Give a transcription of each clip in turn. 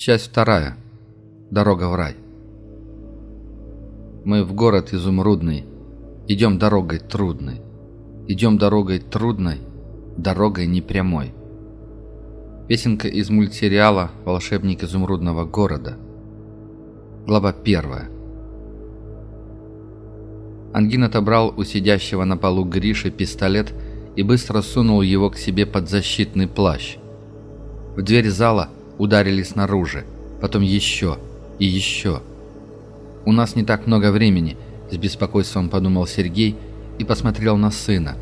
Часть вторая. Дорога в рай. Мы в город изумрудный, идем дорогой трудной. Идем дорогой трудной, дорогой непрямой. Песенка из мультсериала «Волшебник изумрудного города». Глава первая. Ангин отобрал у сидящего на полу Гриши пистолет и быстро сунул его к себе под защитный плащ. В дверь зала ударили снаружи, потом еще и еще. «У нас не так много времени», — с беспокойством подумал Сергей и посмотрел на сына.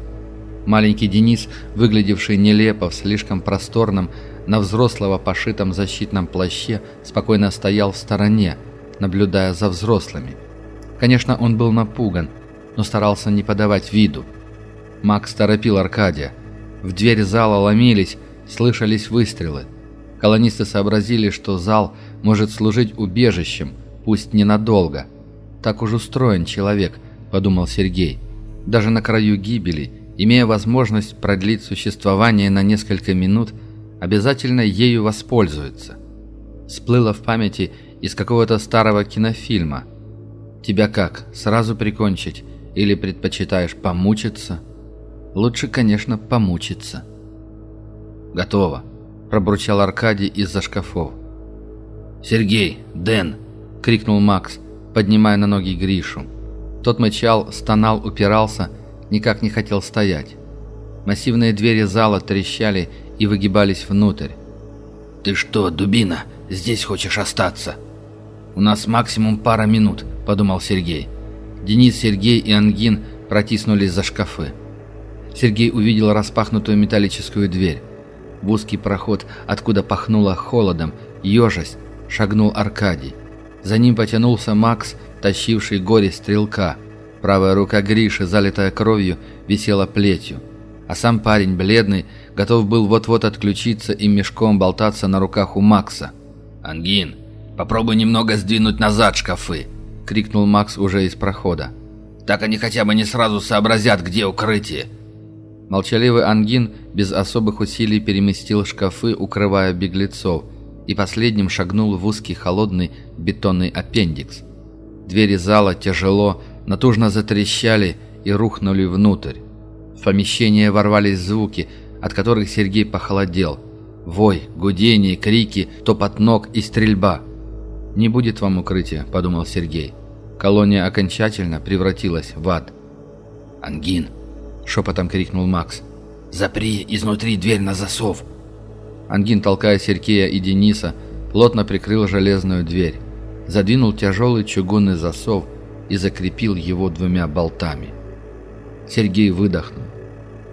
Маленький Денис, выглядевший нелепо в слишком просторном, на взрослого пошитом защитном плаще, спокойно стоял в стороне, наблюдая за взрослыми. Конечно, он был напуган, но старался не подавать виду. Макс торопил Аркадия. В дверь зала ломились, слышались выстрелы. Колонисты сообразили, что зал может служить убежищем, пусть ненадолго. Так уж устроен человек, подумал Сергей. Даже на краю гибели, имея возможность продлить существование на несколько минут, обязательно ею воспользуется. Сплыло в памяти из какого-то старого кинофильма. Тебя как, сразу прикончить или предпочитаешь помучиться? Лучше, конечно, помучиться. Готово. – пробурчал Аркадий из-за шкафов. «Сергей! Дэн!» – крикнул Макс, поднимая на ноги Гришу. Тот мычал, стонал, упирался, никак не хотел стоять. Массивные двери зала трещали и выгибались внутрь. «Ты что, дубина, здесь хочешь остаться?» «У нас максимум пара минут», – подумал Сергей. Денис, Сергей и Ангин протиснулись за шкафы. Сергей увидел распахнутую металлическую дверь. В узкий проход, откуда пахнуло холодом, ежась, шагнул Аркадий. За ним потянулся Макс, тащивший горе стрелка. Правая рука Гриши, залитая кровью, висела плетью. А сам парень, бледный, готов был вот-вот отключиться и мешком болтаться на руках у Макса. «Ангин, попробуй немного сдвинуть назад шкафы!» — крикнул Макс уже из прохода. «Так они хотя бы не сразу сообразят, где укрытие!» Молчаливый Ангин без особых усилий переместил шкафы, укрывая беглецов, и последним шагнул в узкий холодный бетонный аппендикс. Двери зала тяжело, натужно затрещали и рухнули внутрь. В помещение ворвались звуки, от которых Сергей похолодел. Вой, гудение, крики, топот ног и стрельба. «Не будет вам укрытия», — подумал Сергей. Колония окончательно превратилась в ад. «Ангин», шепотом крикнул Макс. «Запри изнутри дверь на засов!» Ангин, толкая Сергея и Дениса, плотно прикрыл железную дверь, задвинул тяжелый чугунный засов и закрепил его двумя болтами. Сергей выдохнул.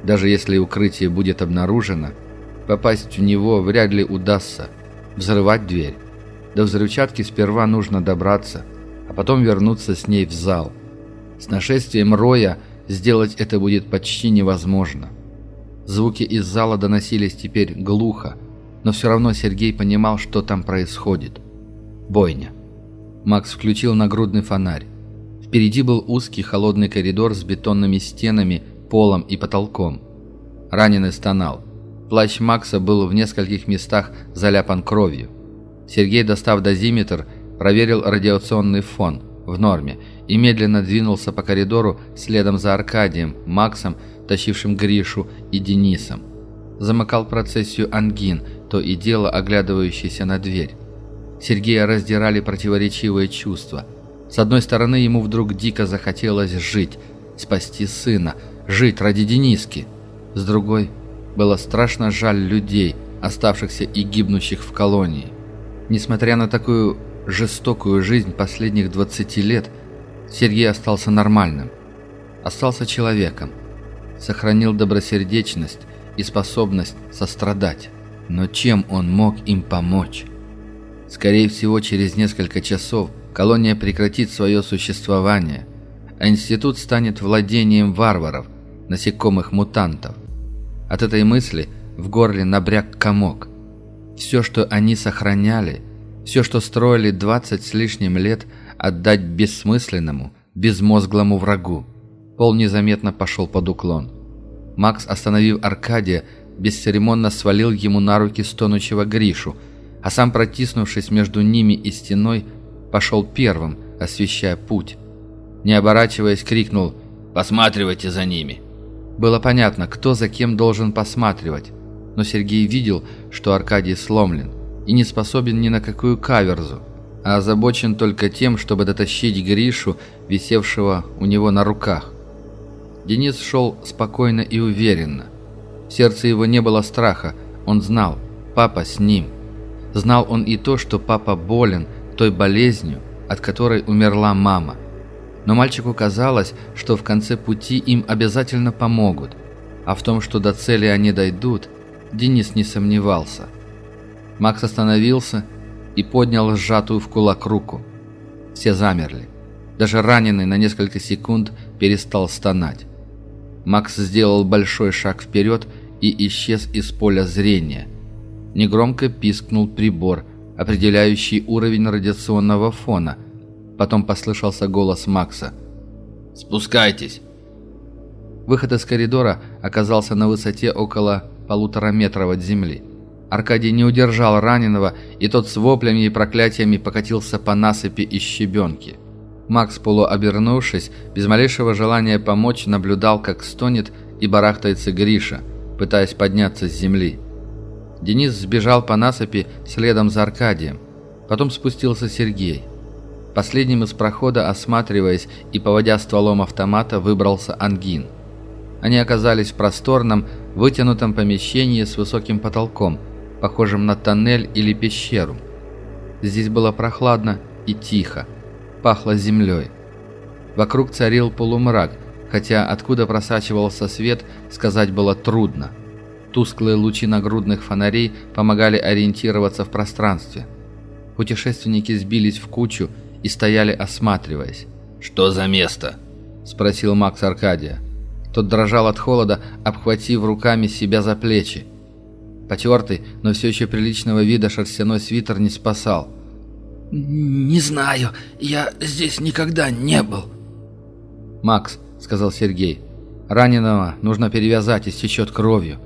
Даже если укрытие будет обнаружено, попасть в него вряд ли удастся. Взрывать дверь. До взрывчатки сперва нужно добраться, а потом вернуться с ней в зал. С нашествием Роя – Сделать это будет почти невозможно. Звуки из зала доносились теперь глухо, но все равно Сергей понимал, что там происходит. Бойня. Макс включил нагрудный фонарь. Впереди был узкий холодный коридор с бетонными стенами, полом и потолком. Раненый стонал. Плащ Макса был в нескольких местах заляпан кровью. Сергей, достав дозиметр, проверил радиационный фон в норме и медленно двинулся по коридору следом за Аркадием, Максом, тащившим Гришу и Денисом. Замыкал процессию Ангин, то и дело оглядывающийся на дверь. Сергея раздирали противоречивые чувства. С одной стороны, ему вдруг дико захотелось жить, спасти сына, жить ради Дениски. С другой, было страшно жаль людей, оставшихся и гибнущих в колонии. Несмотря на такую жестокую жизнь последних 20 лет, Сергей остался нормальным. Остался человеком. Сохранил добросердечность и способность сострадать. Но чем он мог им помочь? Скорее всего, через несколько часов колония прекратит свое существование, а институт станет владением варваров, насекомых-мутантов. От этой мысли в горле набряк комок. Все, что они сохраняли – все, что строили двадцать с лишним лет, отдать бессмысленному, безмозглому врагу. Пол незаметно пошел под уклон. Макс, остановив Аркадия, бесцеремонно свалил ему на руки стонущего Гришу, а сам, протиснувшись между ними и стеной, пошел первым, освещая путь. Не оборачиваясь, крикнул «Посматривайте за ними!». Было понятно, кто за кем должен посматривать, но Сергей видел, что Аркадий сломлен и не способен ни на какую каверзу, а озабочен только тем, чтобы дотащить Гришу, висевшего у него на руках. Денис шел спокойно и уверенно. В сердце его не было страха, он знал, папа с ним. Знал он и то, что папа болен той болезнью, от которой умерла мама. Но мальчику казалось, что в конце пути им обязательно помогут, а в том, что до цели они дойдут, Денис не сомневался. Макс остановился и поднял сжатую в кулак руку. Все замерли. Даже раненый на несколько секунд перестал стонать. Макс сделал большой шаг вперед и исчез из поля зрения. Негромко пискнул прибор, определяющий уровень радиационного фона. Потом послышался голос Макса. «Спускайтесь!» Выход из коридора оказался на высоте около полутора метров от земли. Аркадий не удержал раненого, и тот с воплями и проклятиями покатился по насыпи из щебенки. Макс, полуобернувшись, без малейшего желания помочь, наблюдал, как стонет и барахтается Гриша, пытаясь подняться с земли. Денис сбежал по насыпи следом за Аркадием. Потом спустился Сергей. Последним из прохода, осматриваясь и поводя стволом автомата, выбрался Ангин. Они оказались в просторном, вытянутом помещении с высоким потолком, похожим на тоннель или пещеру. Здесь было прохладно и тихо, пахло землей. Вокруг царил полумрак, хотя откуда просачивался свет, сказать было трудно. Тусклые лучи нагрудных фонарей помогали ориентироваться в пространстве. Путешественники сбились в кучу и стояли осматриваясь. «Что за место?» – спросил Макс Аркадия. Тот дрожал от холода, обхватив руками себя за плечи. Потертый, но все еще приличного вида шерстяной свитер не спасал. «Не знаю, я здесь никогда не был». «Макс», — сказал Сергей, — «раненого нужно перевязать, истечет кровью».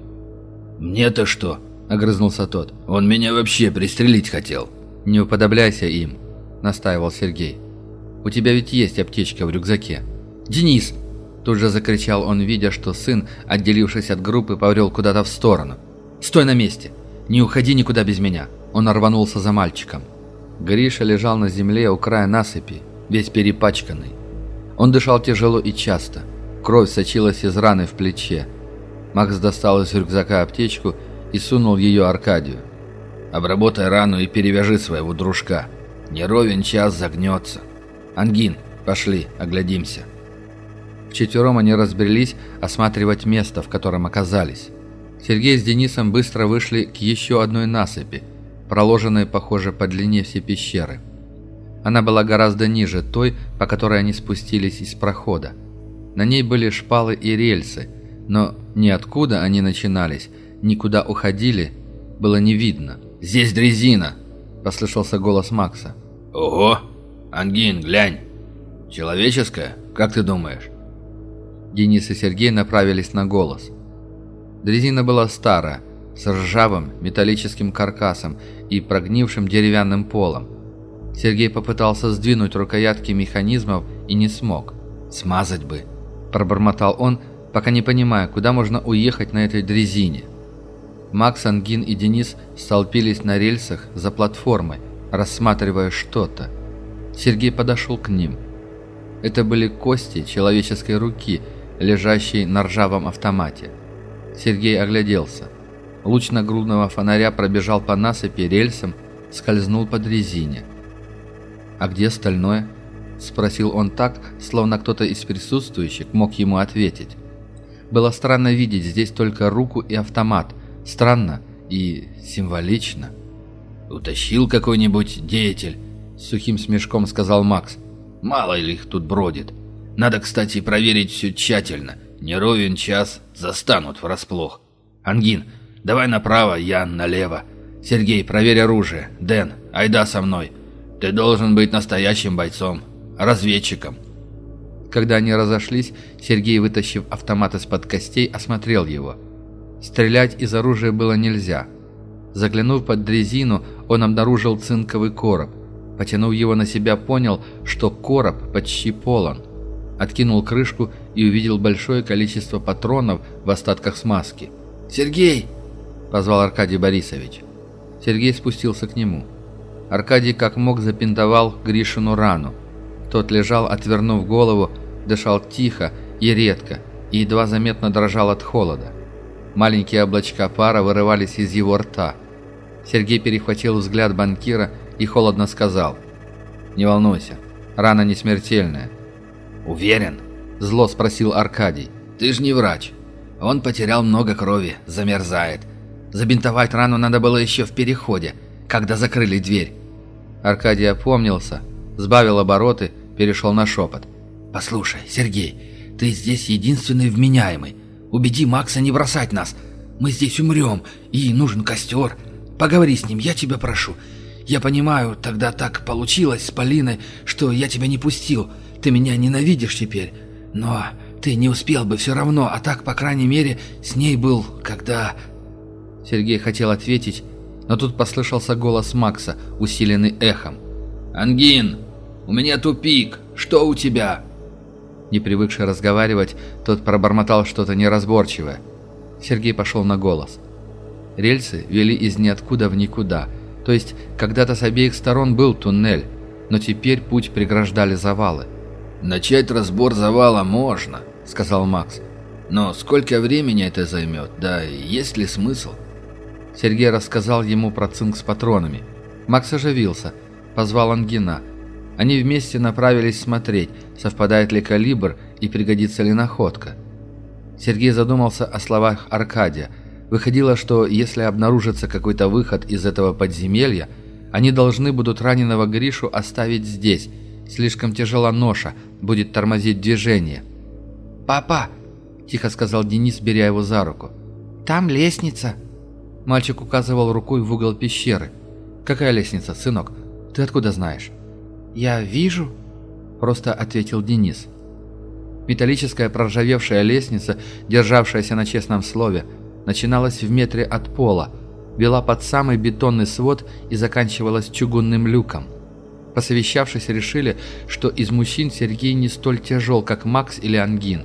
«Мне-то что?» — огрызнулся тот. «Он меня вообще пристрелить хотел». «Не уподобляйся им», — настаивал Сергей. «У тебя ведь есть аптечка в рюкзаке». «Денис!» Тут же закричал он, видя, что сын, отделившись от группы, поврел куда-то в сторону. «Стой на месте! Не уходи никуда без меня!» Он рванулся за мальчиком. Гриша лежал на земле у края насыпи, весь перепачканный. Он дышал тяжело и часто. Кровь сочилась из раны в плече. Макс достал из рюкзака аптечку и сунул ее Аркадию. «Обработай рану и перевяжи своего дружка. Не ровен час загнется. Ангин, пошли, оглядимся». Вчетвером они разбрелись осматривать место, в котором оказались. Сергей с Денисом быстро вышли к еще одной насыпи, проложенной, похоже, по длине всей пещеры. Она была гораздо ниже той, по которой они спустились из прохода. На ней были шпалы и рельсы, но ни откуда они начинались, ни куда уходили, было не видно. «Здесь дрезина!» – послышался голос Макса. «Ого! Ангин, глянь! Человеческая? Как ты думаешь?» Денис и Сергей направились на голос. Дрезина была старая, с ржавым металлическим каркасом и прогнившим деревянным полом. Сергей попытался сдвинуть рукоятки механизмов и не смог. «Смазать бы!» – пробормотал он, пока не понимая, куда можно уехать на этой дрезине. Макс, Ангин и Денис столпились на рельсах за платформой, рассматривая что-то. Сергей подошел к ним. Это были кости человеческой руки – лежащий на ржавом автомате. Сергей огляделся. Луч нагрудного фонаря пробежал по насыпи рельсам, скользнул под резине. «А где остальное?» – спросил он так, словно кто-то из присутствующих мог ему ответить. Было странно видеть здесь только руку и автомат. Странно и символично. «Утащил какой-нибудь деятель», – сухим смешком сказал Макс. «Мало ли их тут бродит. Надо, кстати, проверить все тщательно. Не ровен час, застанут врасплох. Ангин, давай направо, Ян налево. Сергей, проверь оружие. Дэн, айда со мной. Ты должен быть настоящим бойцом, разведчиком. Когда они разошлись, Сергей, вытащив автомат из-под костей, осмотрел его. Стрелять из оружия было нельзя. Заглянув под дрезину, он обнаружил цинковый короб. Потянув его на себя, понял, что короб почти полон. Откинул крышку и увидел большое количество патронов в остатках смазки. «Сергей!» – позвал Аркадий Борисович. Сергей спустился к нему. Аркадий как мог запинтовал Гришину рану. Тот лежал, отвернув голову, дышал тихо и редко, и едва заметно дрожал от холода. Маленькие облачка пара вырывались из его рта. Сергей перехватил взгляд банкира и холодно сказал. «Не волнуйся, рана не смертельная». «Уверен?» – зло спросил Аркадий. «Ты же не врач. Он потерял много крови, замерзает. Забинтовать рану надо было еще в переходе, когда закрыли дверь». Аркадий опомнился, сбавил обороты, перешел на шепот. «Послушай, Сергей, ты здесь единственный вменяемый. Убеди Макса не бросать нас. Мы здесь умрем, и нужен костер. Поговори с ним, я тебя прошу. Я понимаю, тогда так получилось с Полиной, что я тебя не пустил. Ты меня ненавидишь теперь. Но ты не успел бы все равно, а так, по крайней мере, с ней был, когда...» Сергей хотел ответить, но тут послышался голос Макса, усиленный эхом. «Ангин, у меня тупик. Что у тебя?» Не привыкший разговаривать, тот пробормотал что-то неразборчивое. Сергей пошел на голос. Рельсы вели из ниоткуда в никуда, то есть когда-то с обеих сторон был туннель, но теперь путь преграждали завалы. «Начать разбор завала можно», — сказал Макс. «Но сколько времени это займет? Да есть ли смысл?» Сергей рассказал ему про цинк с патронами. Макс оживился, позвал Ангина. Они вместе направились смотреть, совпадает ли калибр и пригодится ли находка. Сергей задумался о словах Аркадия. Выходило, что если обнаружится какой-то выход из этого подземелья, они должны будут раненого Гришу оставить здесь. Слишком тяжела ноша, будет тормозить движение. «Папа!» – тихо сказал Денис, беря его за руку. «Там лестница!» Мальчик указывал рукой в угол пещеры. «Какая лестница, сынок? Ты откуда знаешь?» «Я вижу», — просто ответил Денис. Металлическая проржавевшая лестница, державшаяся на честном слове, начиналась в метре от пола, вела под самый бетонный свод и заканчивалась чугунным люком. Посовещавшись, решили, что из мужчин Сергей не столь тяжел, как Макс или Ангин.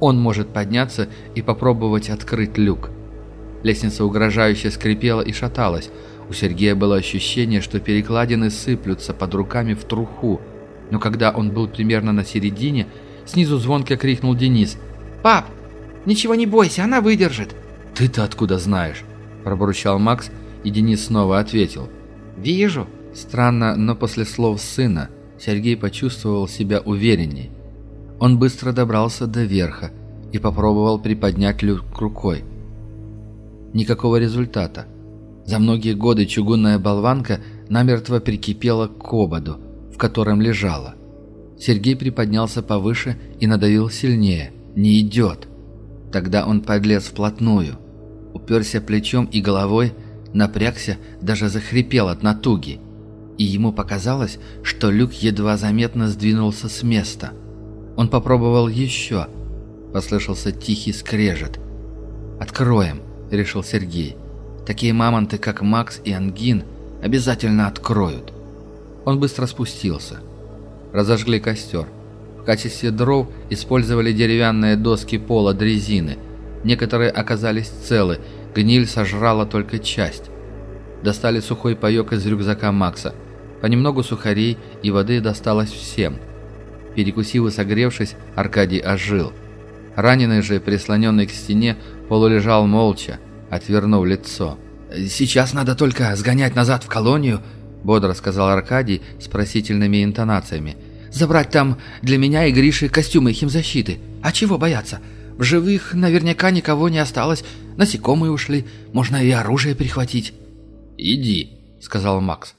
Он может подняться и попробовать открыть люк. Лестница угрожающе скрипела и шаталась. У Сергея было ощущение, что перекладины сыплются под руками в труху. Но когда он был примерно на середине, снизу звонко крикнул Денис. «Пап, ничего не бойся, она выдержит!» «Ты-то откуда знаешь?» – пробурчал Макс, и Денис снова ответил. «Вижу». Странно, но после слов сына Сергей почувствовал себя уверенней. Он быстро добрался до верха и попробовал приподнять люк рукой. Никакого результата. За многие годы чугунная болванка намертво прикипела к ободу, в котором лежала. Сергей приподнялся повыше и надавил сильнее. «Не идет!» Тогда он подлез вплотную, уперся плечом и головой, напрягся, даже захрипел от натуги. И ему показалось, что люк едва заметно сдвинулся с места. Он попробовал еще. Послышался тихий скрежет. «Откроем!» – решил Сергей. «Такие мамонты, как Макс и Ангин, обязательно откроют». Он быстро спустился. Разожгли костер. В качестве дров использовали деревянные доски пола дрезины. Некоторые оказались целы, гниль сожрала только часть. Достали сухой паек из рюкзака Макса. Понемногу сухарей и воды досталось всем. Перекусив и согревшись, Аркадий ожил. Раненый же, прислоненный к стене, полулежал молча, отвернув лицо. «Сейчас надо только сгонять назад в колонию», — бодро сказал Аркадий с просительными интонациями. «Забрать там для меня и Гриши костюмы химзащиты. А чего бояться? В живых наверняка никого не осталось. Насекомые ушли. Можно и оружие перехватить». «Иди», — сказал Макс.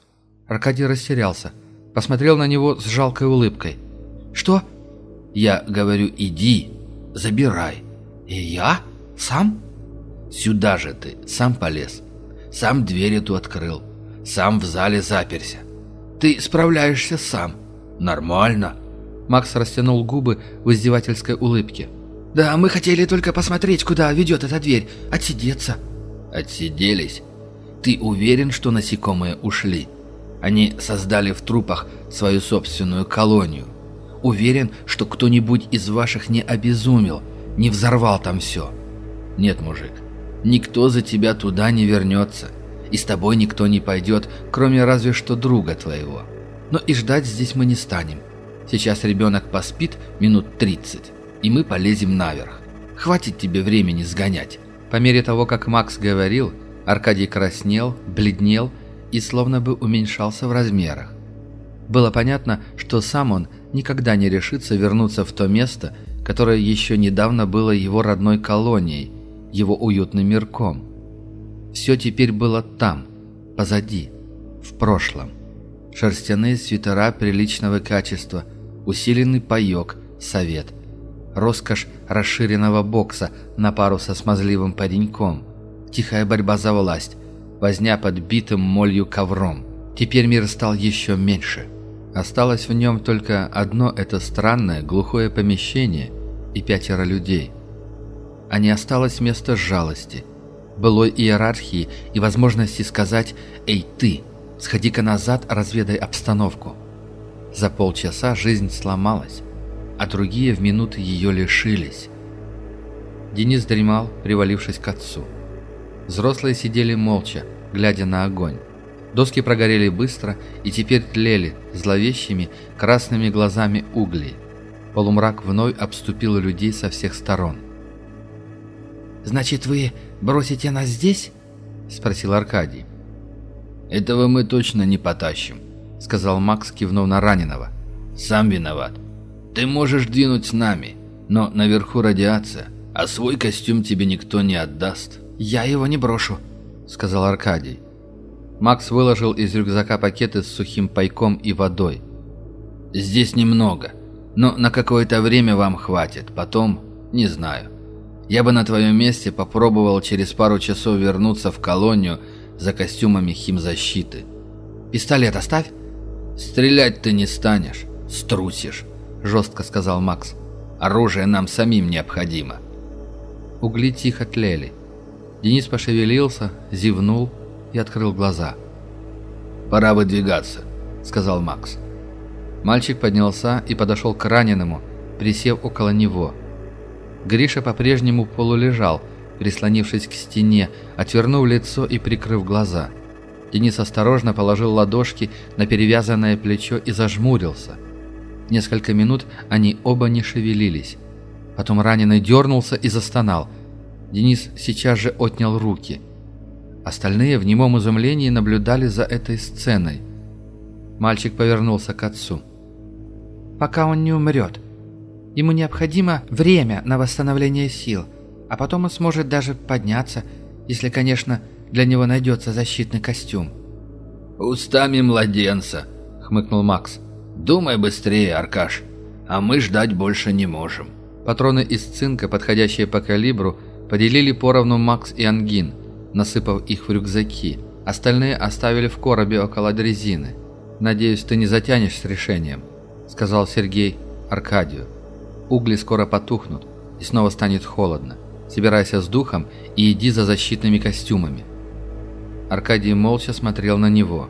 Аркадий растерялся. Посмотрел на него с жалкой улыбкой. «Что?» «Я говорю, иди, забирай». «И я? Сам?» Сюда же ты, сам полез. Сам дверь эту открыл. Сам в зале заперся. Ты справляешься сам. Нормально. Макс растянул губы в издевательской улыбке. Да, мы хотели только посмотреть, куда ведет эта дверь. Отсидеться. Отсиделись. Ты уверен, что насекомые ушли? Они создали в трупах свою собственную колонию. Уверен, что кто-нибудь из ваших не обезумел, не взорвал там все. Нет, мужик, никто за тебя туда не вернется, и с тобой никто не пойдет, кроме разве что друга твоего. Но и ждать здесь мы не станем. Сейчас ребенок поспит минут 30, и мы полезем наверх. Хватит тебе времени сгонять. По мере того, как Макс говорил, Аркадий краснел, бледнел и словно бы уменьшался в размерах. Было понятно, что сам он никогда не решится вернуться в то место, которое еще недавно было его родной колонией, его уютным мирком. Все теперь было там, позади, в прошлом. Шерстяные свитера приличного качества, усиленный паек, совет, роскошь расширенного бокса на пару со смазливым пареньком – тихая борьба за власть, возня под битым молью ковром. Теперь мир стал еще меньше. Осталось в нем только одно это странное глухое помещение и пятеро людей. А не осталось места жалости, былой иерархии и возможности сказать «Эй, ты, сходи-ка назад, разведай обстановку». За полчаса жизнь сломалась, а другие в минуты ее лишились. Денис дремал, привалившись к отцу. Взрослые сидели молча, глядя на огонь. Доски прогорели быстро и теперь тлели зловещими красными глазами углей. Полумрак вновь обступил людей со всех сторон. «Значит, вы бросите нас здесь?» — спросил Аркадий. «Этого мы точно не потащим», — сказал Макс, кивнув на раненого. «Сам виноват. Ты можешь двинуть с нами, но наверху радиация, а свой костюм тебе никто не отдаст». «Я его не брошу», — сказал Аркадий. Макс выложил из рюкзака пакеты с сухим пайком и водой. «Здесь немного, но на какое-то время вам хватит, потом не знаю. Я бы на твоем месте попробовал через пару часов вернуться в колонию за костюмами химзащиты». «Пистолет оставь». «Стрелять ты не станешь, струсишь», — жестко сказал Макс. «Оружие нам самим необходимо». Угли тихо тлели. Денис пошевелился, зевнул и открыл глаза. «Пора выдвигаться», — сказал Макс. Мальчик поднялся и подошел к раненому, присев около него. Гриша по-прежнему полулежал, прислонившись к стене, отвернув лицо и прикрыв глаза. Денис осторожно положил ладошки на перевязанное плечо и зажмурился. Несколько минут они оба не шевелились. Потом раненый дернулся и застонал — Денис сейчас же отнял руки. Остальные в немом изумлении наблюдали за этой сценой. Мальчик повернулся к отцу. «Пока он не умрет. Ему необходимо время на восстановление сил, а потом он сможет даже подняться, если, конечно, для него найдется защитный костюм». «Устами младенца», — хмыкнул Макс. «Думай быстрее, Аркаш, а мы ждать больше не можем». Патроны из цинка, подходящие по калибру, Поделили поровну Макс и Ангин, насыпав их в рюкзаки. Остальные оставили в коробе около дрезины. «Надеюсь, ты не затянешь с решением», — сказал Сергей Аркадию. «Угли скоро потухнут, и снова станет холодно. Собирайся с духом и иди за защитными костюмами». Аркадий молча смотрел на него.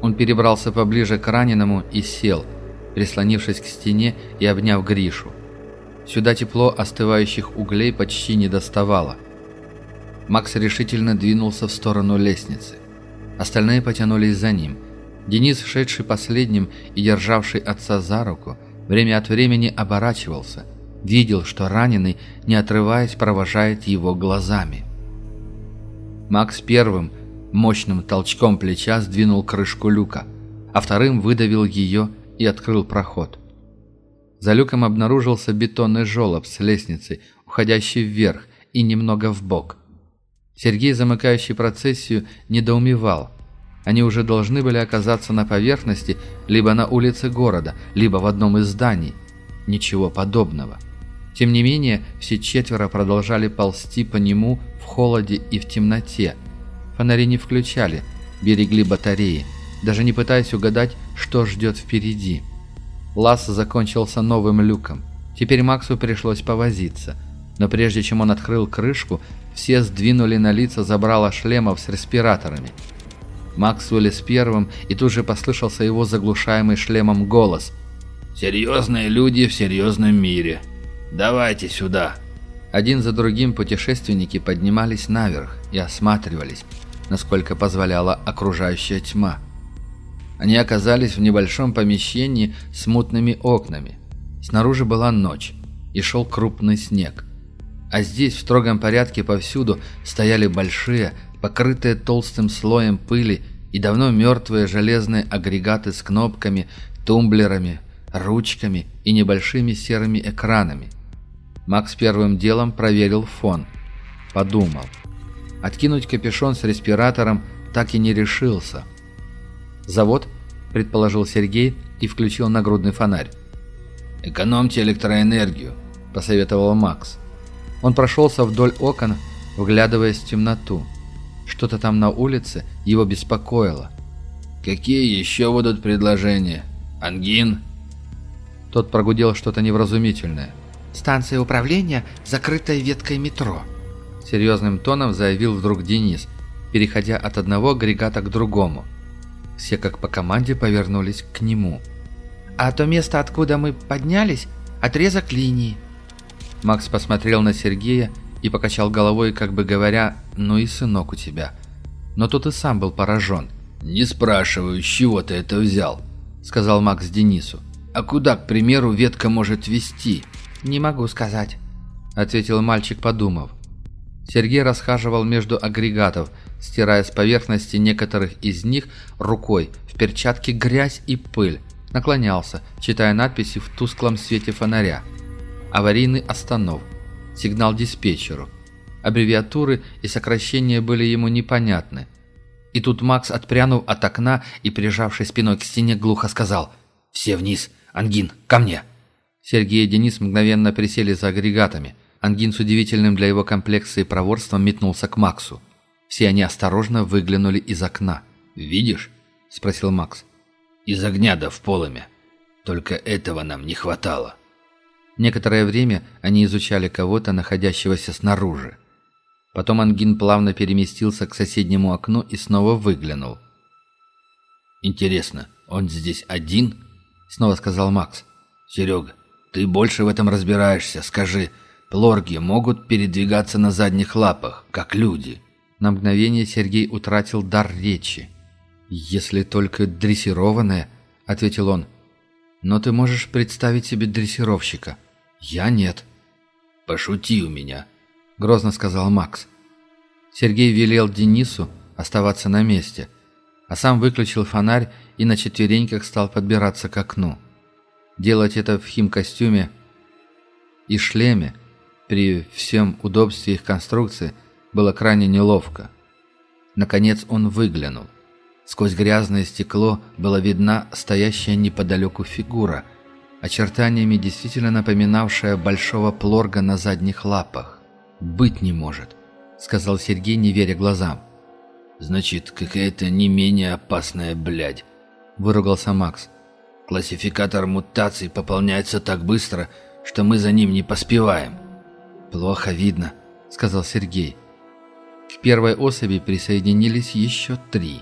Он перебрался поближе к раненому и сел, прислонившись к стене и обняв Гришу. Сюда тепло остывающих углей почти не доставало. Макс решительно двинулся в сторону лестницы. Остальные потянулись за ним. Денис, шедший последним и державший отца за руку, время от времени оборачивался, видел, что раненый, не отрываясь, провожает его глазами. Макс первым, мощным толчком плеча сдвинул крышку люка, а вторым выдавил ее и открыл проход. За люком обнаружился бетонный желоб с лестницей, уходящий вверх и немного вбок. Сергей, замыкающий процессию, недоумевал. Они уже должны были оказаться на поверхности, либо на улице города, либо в одном из зданий. Ничего подобного. Тем не менее, все четверо продолжали ползти по нему в холоде и в темноте. Фонари не включали, берегли батареи, даже не пытаясь угадать, что ждет впереди. Лаз закончился новым люком. Теперь Максу пришлось повозиться. Но прежде чем он открыл крышку, все сдвинули на лица забрала шлемов с респираторами. Макс вылез первым, и тут же послышался его заглушаемый шлемом голос. «Серьезные люди в серьезном мире. Давайте сюда!» Один за другим путешественники поднимались наверх и осматривались, насколько позволяла окружающая тьма. Они оказались в небольшом помещении с мутными окнами. Снаружи была ночь, и шел крупный снег. А здесь в строгом порядке повсюду стояли большие, покрытые толстым слоем пыли и давно мертвые железные агрегаты с кнопками, тумблерами, ручками и небольшими серыми экранами. Макс первым делом проверил фон. Подумал. Откинуть капюшон с респиратором так и не решился. «Завод?» – предположил Сергей и включил нагрудный фонарь. «Экономьте электроэнергию», – посоветовал Макс. Он прошелся вдоль окон, вглядываясь в темноту. Что-то там на улице его беспокоило. «Какие еще будут предложения? Ангин?» Тот прогудел что-то невразумительное. «Станция управления, закрытая веткой метро», — серьезным тоном заявил вдруг Денис, переходя от одного агрегата к другому. Все как по команде повернулись к нему. «А то место, откуда мы поднялись, отрезок линии». Макс посмотрел на Сергея и покачал головой, как бы говоря, «Ну и сынок у тебя». Но тот и сам был поражен. «Не спрашиваю, с чего ты это взял», — сказал Макс Денису. «А куда, к примеру, ветка может вести?» «Не могу сказать», — ответил мальчик, подумав. Сергей расхаживал между агрегатов, стирая с поверхности некоторых из них рукой в перчатке грязь и пыль, наклонялся, читая надписи в тусклом свете фонаря. Аварийный останов. Сигнал диспетчеру. Аббревиатуры и сокращения были ему непонятны. И тут Макс, отпрянув от окна и прижавший спиной к стене, глухо сказал «Все вниз! Ангин, ко мне!» Сергей и Денис мгновенно присели за агрегатами. Ангин с удивительным для его комплекции проворством метнулся к Максу. Все они осторожно выглянули из окна. «Видишь?» – спросил Макс. «Из огня да в полыми. Только этого нам не хватало». Некоторое время они изучали кого-то, находящегося снаружи. Потом Ангин плавно переместился к соседнему окну и снова выглянул. «Интересно, он здесь один?» — снова сказал Макс. «Серега, ты больше в этом разбираешься. Скажи, плорги могут передвигаться на задних лапах, как люди?» На мгновение Сергей утратил дар речи. «Если только дрессированные», — ответил он. «Но ты можешь представить себе дрессировщика. Я нет». «Пошути у меня», — грозно сказал Макс. Сергей велел Денису оставаться на месте, а сам выключил фонарь и на четвереньках стал подбираться к окну. Делать это в химкостюме и шлеме при всем удобстве их конструкции было крайне неловко. Наконец он выглянул. Сквозь грязное стекло была видна стоящая неподалеку фигура, очертаниями действительно напоминавшая большого плорга на задних лапах. «Быть не может», — сказал Сергей, не веря глазам. «Значит, какая-то не менее опасная блядь», — выругался Макс. Классификатор мутаций пополняется так быстро, что мы за ним не поспеваем. «Плохо видно», — сказал Сергей. К первой особи присоединились еще три.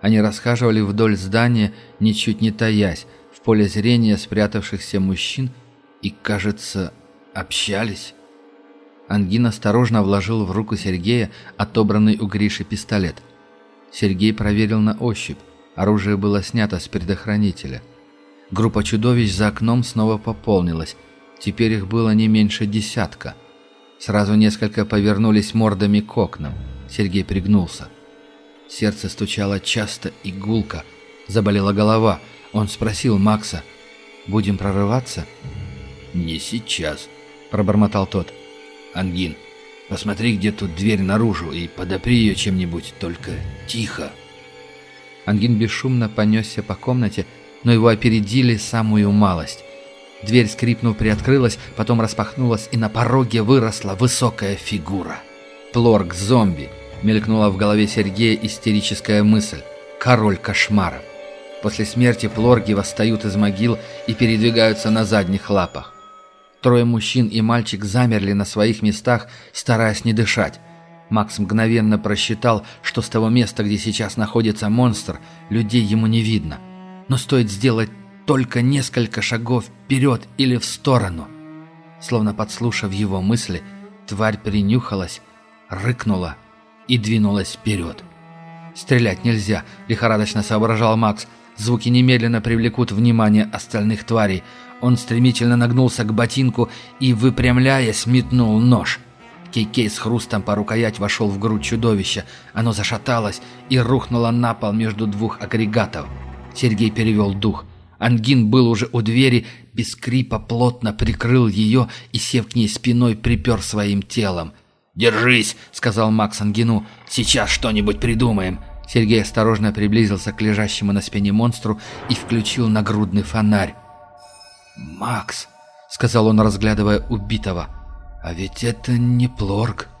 Они расхаживали вдоль здания, ничуть не таясь, в поле зрения спрятавшихся мужчин и, кажется, общались. Ангин осторожно вложил в руку Сергея отобранный у Гриши пистолет. Сергей проверил на ощупь. Оружие было снято с предохранителя. Группа чудовищ за окном снова пополнилась. Теперь их было не меньше десятка. Сразу несколько повернулись мордами к окнам. Сергей пригнулся. Сердце стучало часто и гулко. Заболела голова. Он спросил Макса, «Будем прорываться?» «Не сейчас», — пробормотал тот. «Ангин, посмотри, где тут дверь наружу, и подопри ее чем-нибудь, только тихо». Ангин бесшумно понесся по комнате, но его опередили самую малость. Дверь, скрипнув, приоткрылась, потом распахнулась, и на пороге выросла высокая фигура. «Плорг-зомби!» — мелькнула в голове Сергея истерическая мысль. «Король кошмаров!» После смерти плорги восстают из могил и передвигаются на задних лапах. Трое мужчин и мальчик замерли на своих местах, стараясь не дышать. Макс мгновенно просчитал, что с того места, где сейчас находится монстр, людей ему не видно. Но стоит сделать только несколько шагов вперед или в сторону. Словно подслушав его мысли, тварь принюхалась, рыкнула и двинулась вперед. «Стрелять нельзя», — лихорадочно соображал Макс. «Звуки немедленно привлекут внимание остальных тварей». Он стремительно нагнулся к ботинку и, выпрямляясь, метнул нож. Кейкей с хрустом по рукоять вошел в грудь чудовища. Оно зашаталось и рухнуло на пол между двух агрегатов. Сергей перевел дух. Ангин был уже у двери, без скрипа плотно прикрыл ее и, сев к ней спиной, припер своим телом. «Держись!» — сказал Макс Ангину. «Сейчас что-нибудь придумаем!» Сергей осторожно приблизился к лежащему на спине монстру и включил нагрудный фонарь. «Макс!» — сказал он, разглядывая убитого. «А ведь это не Плорг!»